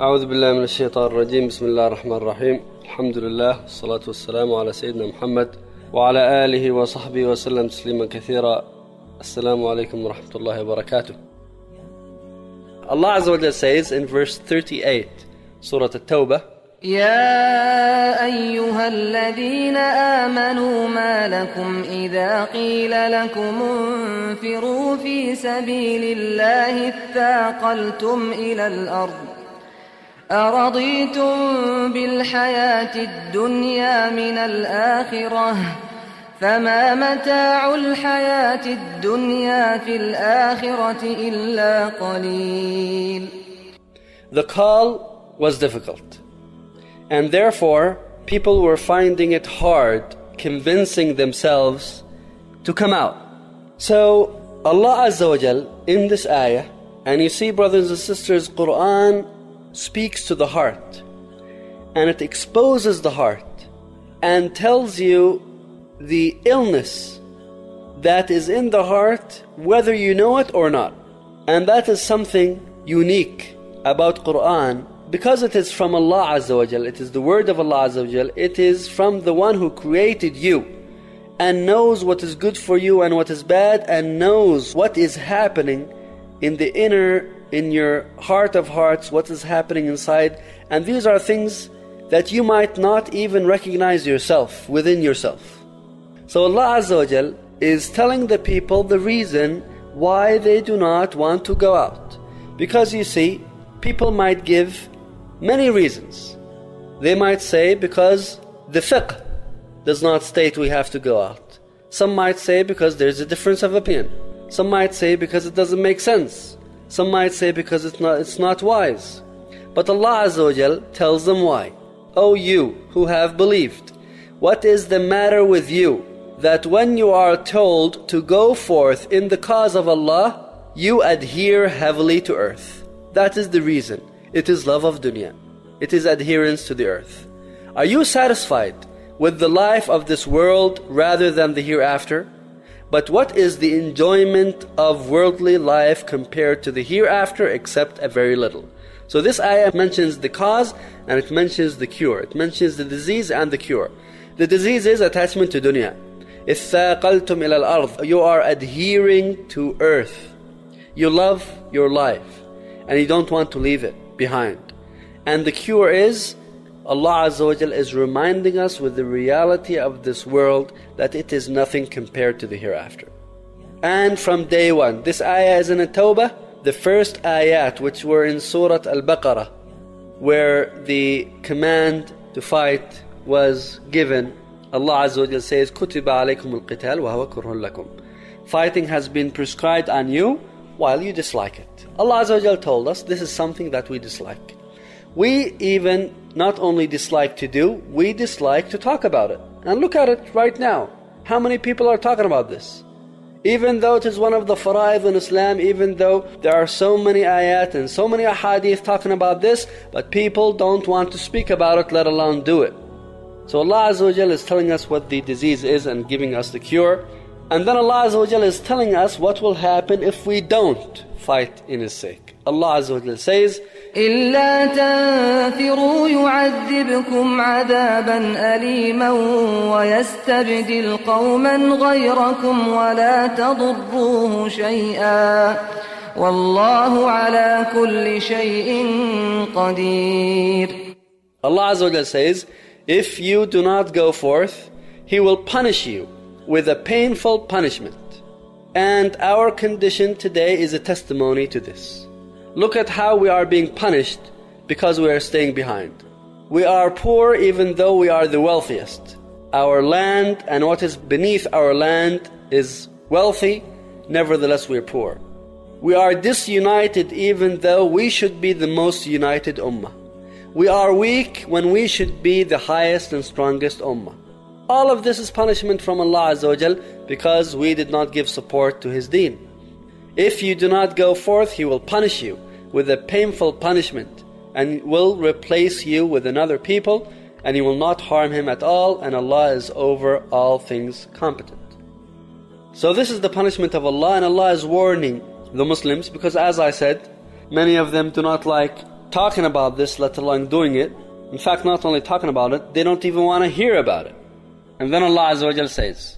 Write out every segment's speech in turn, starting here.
أعوذ بالله من الشيطان الرجيم. بسم الله الرحمن الرحيم. الحمد لله والصلاة والسلام على سيدنا محمد وعلى آله وصحبه وسلم تسليما كثيرا. السلام عليكم ورحمة الله وبركاته. Allah Azza wa Jalla says in verse 38 Surah At-Tawbah يا أيها الذين آمنوا ما لكم إذا قيل لكم انفروا في سبيل الله اثاقلتم إلى الأرض أرضيتم بالحياة الدنيا من الآخرة فما متاع الحياة الدنيا في الآخرة إلا قليل The call was difficult and therefore people were finding it hard convincing themselves to come out. So Allah Azza wa Jal in this ayah and you see brothers and sisters Quran speaks to the heart and it exposes the heart and tells you the illness that is in the heart whether you know it or not. And that is something unique about Quran because it is from Allah Azza wa Jal, it is the word of Allah Azza wa Jal, it is from the one who created you and knows what is good for you and what is bad and knows what is happening in the inner in your heart of hearts what is happening inside and these are things that you might not even recognize yourself within yourself. So Allah Azza Jal is telling the people the reason why they do not want to go out. Because you see people might give many reasons. They might say because the fiqh does not state we have to go out. Some might say because there's a difference of opinion. Some might say because it doesn't make sense some might say because it's not, it's not wise. But Allah Azza tells them why. O you who have believed, what is the matter with you that when you are told to go forth in the cause of Allah, you adhere heavily to earth? That is the reason. It is love of dunya. It is adherence to the earth. Are you satisfied with the life of this world rather than the hereafter? But what is the enjoyment of worldly life compared to the hereafter except a very little? So this ayah mentions the cause and it mentions the cure. It mentions the disease and the cure. The disease is attachment to dunya. إِثَّاقَلْتُمْ إِلَى الْأَرْضِ You are adhering to earth. You love your life and you don't want to leave it behind. And the cure is Allah Azza wa is reminding us with the reality of this world that it is nothing compared to the hereafter. And from day one, this ayah is in a tawbah, the first ayat which were in Surah Al Baqarah, where the command to fight was given. Allah Azza wa says, Kutiba alaykum al qital wa lakum. Fighting has been prescribed on you while you dislike it. Allah Azza wa told us this is something that we dislike. We even not only dislike to do, we dislike to talk about it. And look at it right now. How many people are talking about this? Even though it is one of the fara'id in Islam, even though there are so many ayat and so many ahadith talking about this, but people don't want to speak about it, let alone do it. So Allah Azza wa is telling us what the disease is and giving us the cure. And then Allah Azza wa is telling us what will happen if we don't fight in His sake. Allah Azza wa says, إلا تنفروا يعذبكم عذابا أليما ويستبدل قوما غيركم ولا تضروه شيئا والله على كل شيء قدير Allah Azza wa Jalla says, If you do not go forth, He will punish you with a painful punishment. And our condition today is a testimony to this. Look at how we are being punished because we are staying behind. We are poor even though we are the wealthiest. Our land and what is beneath our land is wealthy, nevertheless we are poor. We are disunited even though we should be the most united ummah. We are weak when we should be the highest and strongest ummah. All of this is punishment from Allah Azza wa because we did not give support to His deen. If you do not go forth, He will punish you with a painful punishment and will replace you with another people and you will not harm him at all and Allah is over all things competent. So this is the punishment of Allah and Allah is warning the Muslims because as I said, many of them do not like talking about this, let alone doing it. In fact, not only talking about it, they don't even want to hear about it. And then Allah Azza wa says,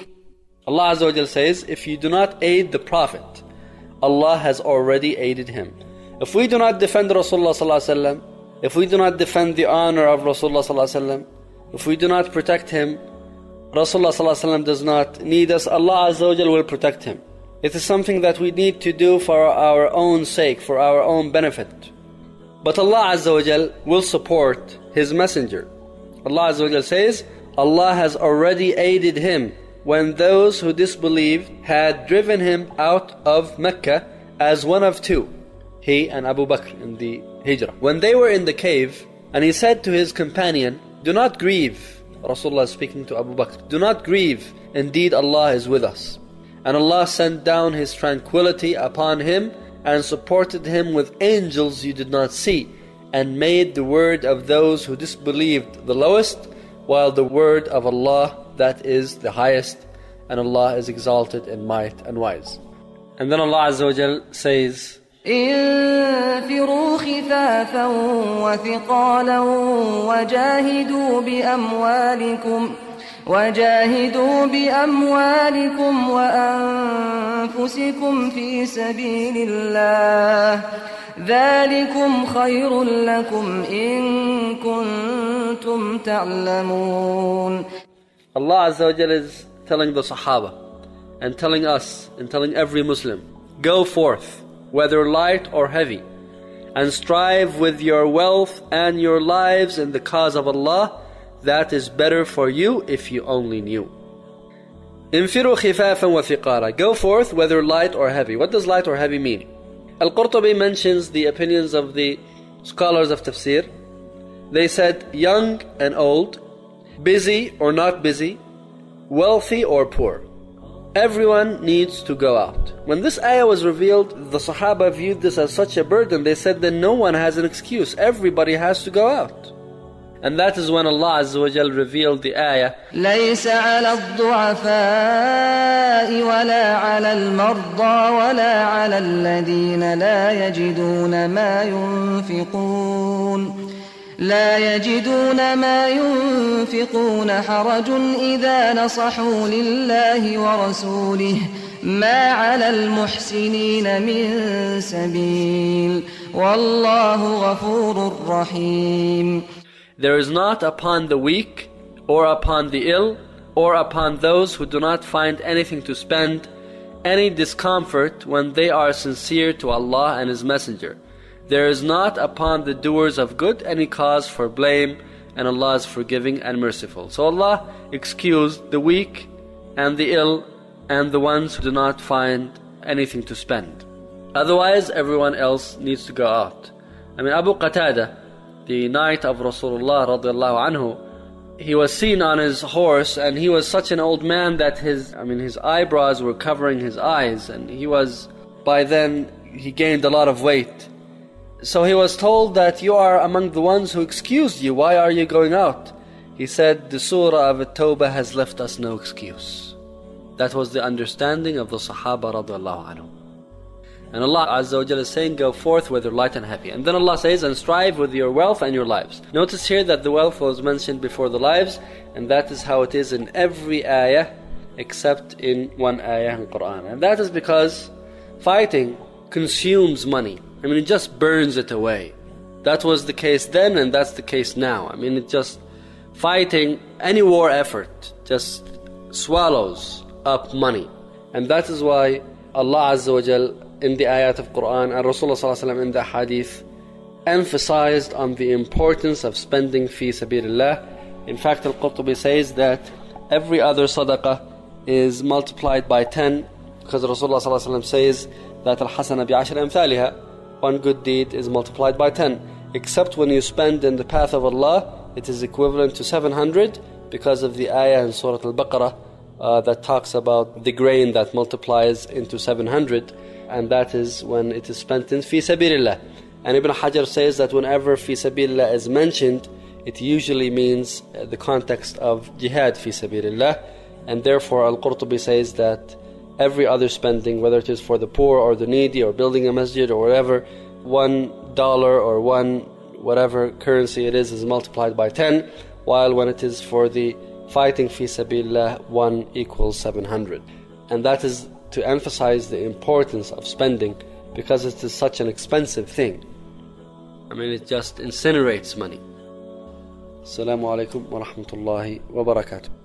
Allah Azza says, If you do not aid the Prophet, Allah has already aided him. If we do not defend Rasulullah if we do not defend the honor of Rasulullah if we do not protect him, Rasulullah does not need us, Allah Azza will protect him. It is something that we need to do for our own sake, for our own benefit. But Allah Azza will support His Messenger. Allah Azza says, Allah has already aided him when those who disbelieved had driven him out of Mecca as one of two, he and Abu Bakr in the Hijrah. When they were in the cave, and he said to his companion, Do not grieve. Rasulullah is speaking to Abu Bakr, Do not grieve, indeed Allah is with us. And Allah sent down His tranquility upon him and supported him with angels you did not see, and made the word of those who disbelieved the lowest, while the word of Allah that is the highest, and Allah is exalted in might and wise. And then Allah Azza wa Jal says, انفروا خفافا وثقالا وجاهدوا بأموالكم وجاهدوا بأموالكم وأنفسكم في سبيل الله ذلكم خير لكم إن كنتم تعلمون Allah Azza wa Jal is telling the Sahaba and telling us and telling every Muslim, go forth, whether light or heavy, and strive with your wealth and your lives in the cause of Allah. That is better for you if you only knew. انفروا خفافا وثقالا Go forth whether light or heavy. What does light or heavy mean? Al-Qurtubi mentions the opinions of the scholars of tafsir. They said young and old, busy or not busy, wealthy or poor. Everyone needs to go out. When this ayah was revealed, the Sahaba viewed this as such a burden. They said that no one has an excuse. Everybody has to go out. And that is when Allah Azza wa Jal revealed the ayah. ليس على الضعفاء ولا على المرضى ولا على الذين لا يجدون ما ينفقون لا يجدون ما ينفقون حرج إذا نصحوا لله ورسوله ما على المحسنين من سبيل والله غفور رحيم There is not upon the weak, or upon the ill, or upon those who do not find anything to spend, any discomfort when they are sincere to Allah and His Messenger. There is not upon the doers of good any cause for blame, and Allah is forgiving and merciful. So Allah excused the weak and the ill and the ones who do not find anything to spend. Otherwise, everyone else needs to go out. I mean, Abu Qatada, the knight of Rasulullah anhu, he was seen on his horse and he was such an old man that his I mean his eyebrows were covering his eyes and he was by then he gained a lot of weight. So he was told that you are among the ones who excused you. Why are you going out? He said the surah of At-Tawbah has left us no excuse. That was the understanding of the Sahaba anhu. And Allah Azza wa is saying, Go forth whether light and happy. And then Allah says, And strive with your wealth and your lives. Notice here that the wealth was mentioned before the lives, and that is how it is in every ayah except in one ayah in Quran. And that is because fighting consumes money. I mean, it just burns it away. That was the case then, and that's the case now. I mean, it just fighting any war effort just swallows up money. And that is why Allah Azza wa Jal in the ayat of Quran and Rasulullah in the hadith emphasized on the importance of spending fi sabilillah. In fact, Al-Qurtubi says that every other sadaqah is multiplied by 10 because Rasulullah says that al-hasana bi'ashri amthaliha one good deed is multiplied by 10 except when you spend in the path of Allah it is equivalent to 700 because of the ayah in Surah Al-Baqarah uh, that talks about the grain that multiplies into 700 and that is when it is spent in fi sabilillah. And Ibn Hajar says that whenever fi sabilillah is mentioned it usually means uh, the context of jihad fi sabilillah. And therefore Al-Qurtubi says that every other spending whether it is for the poor or the needy or building a masjid or whatever one dollar or one whatever currency it is is multiplied by 10 while when it is for the fighting fi sabilillah 1 equals 700 and that is to emphasize the importance of spending because it is such an expensive thing. I mean it just incinerates money. Assalamu alaikum wa rahmatullahi wa barakatuh